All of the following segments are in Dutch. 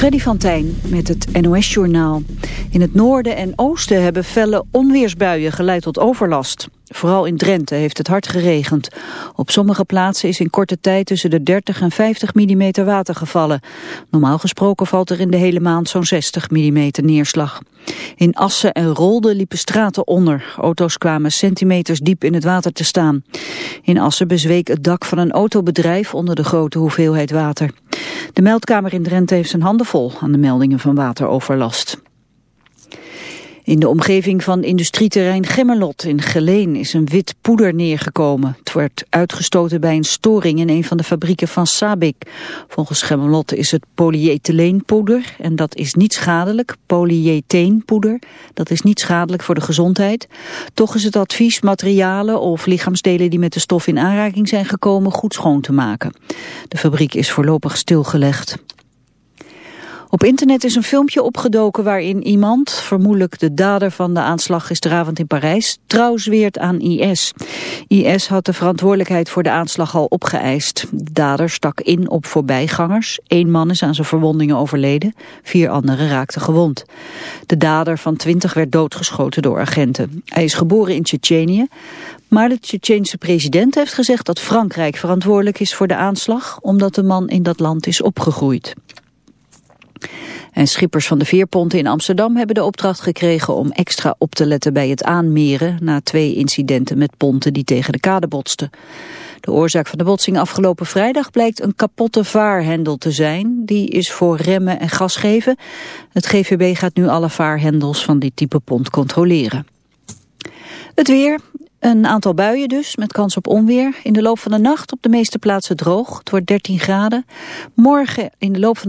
Freddy van Tijn met het NOS-journaal. In het noorden en oosten hebben felle onweersbuien geleid tot overlast. Vooral in Drenthe heeft het hard geregend. Op sommige plaatsen is in korte tijd tussen de 30 en 50 mm water gevallen. Normaal gesproken valt er in de hele maand zo'n 60 mm neerslag. In Assen en Rolde liepen straten onder. Auto's kwamen centimeters diep in het water te staan. In Assen bezweek het dak van een autobedrijf onder de grote hoeveelheid water. De meldkamer in Drenthe heeft zijn handen vol aan de meldingen van wateroverlast. In de omgeving van industrieterrein Gemmelot in Geleen is een wit poeder neergekomen. Het wordt uitgestoten bij een storing in een van de fabrieken van Sabic. Volgens Gemmelot is het polyethyleenpoeder en dat is niet schadelijk. Polyetheenpoeder, dat is niet schadelijk voor de gezondheid. Toch is het advies materialen of lichaamsdelen die met de stof in aanraking zijn gekomen goed schoon te maken. De fabriek is voorlopig stilgelegd. Op internet is een filmpje opgedoken waarin iemand, vermoedelijk de dader van de aanslag gisteravond in Parijs, trouw zweert aan IS. IS had de verantwoordelijkheid voor de aanslag al opgeëist. De dader stak in op voorbijgangers. Eén man is aan zijn verwondingen overleden, vier anderen raakten gewond. De dader van 20 werd doodgeschoten door agenten. Hij is geboren in Tsjetsjenië, maar de Tsjetsjeense president heeft gezegd dat Frankrijk verantwoordelijk is voor de aanslag, omdat de man in dat land is opgegroeid. En schippers van de veerponten in Amsterdam hebben de opdracht gekregen om extra op te letten bij het aanmeren na twee incidenten met ponten die tegen de kade botsten. De oorzaak van de botsing afgelopen vrijdag blijkt een kapotte vaarhendel te zijn. Die is voor remmen en gas geven. Het GVB gaat nu alle vaarhendels van dit type pont controleren. Het weer, een aantal buien dus, met kans op onweer. In de loop van de nacht op de meeste plaatsen droog. Het wordt 13 graden. Morgen in de loop van...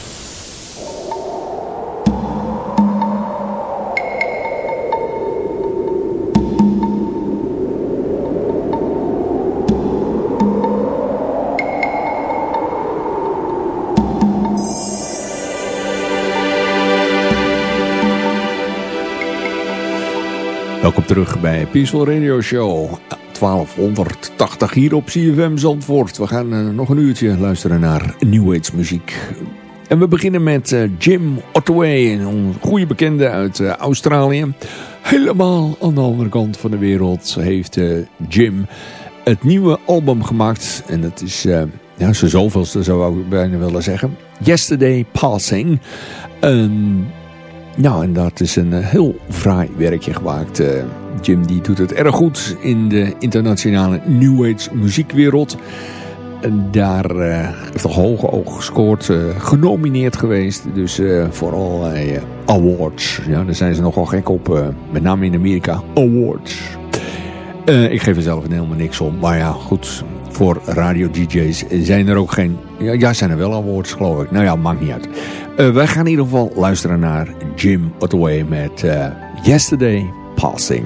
Welkom terug bij Peaceful Radio Show 1280 hier op CFM Zandvoort. We gaan uh, nog een uurtje luisteren naar New Age muziek. En we beginnen met uh, Jim Ottaway, een goede bekende uit uh, Australië. Helemaal aan de andere kant van de wereld heeft Jim het nieuwe album gemaakt. En dat is ja, zo zoveelste zou ik bijna willen zeggen. Yesterday Passing. Een nou, en dat is een eh, heel fraai werkje gemaakt. Uh, Jim die doet het erg goed in de internationale New Age muziekwereld. Daar uh, heeft hij hoge oog gescoord, genomineerd geweest. Dus uh, voor allerlei awards. Ja, daar zijn ze nogal gek op, met name in Amerika. Awards. ik geef er zelf helemaal niks om. Maar ja, goed, voor radio-dj's zijn er ook geen... Ja, ja, zijn er wel awards, geloof ik. Nou ja, maakt niet uit. Uh, wij gaan in ieder geval luisteren naar Jim Ottaway met uh, Yesterday Passing.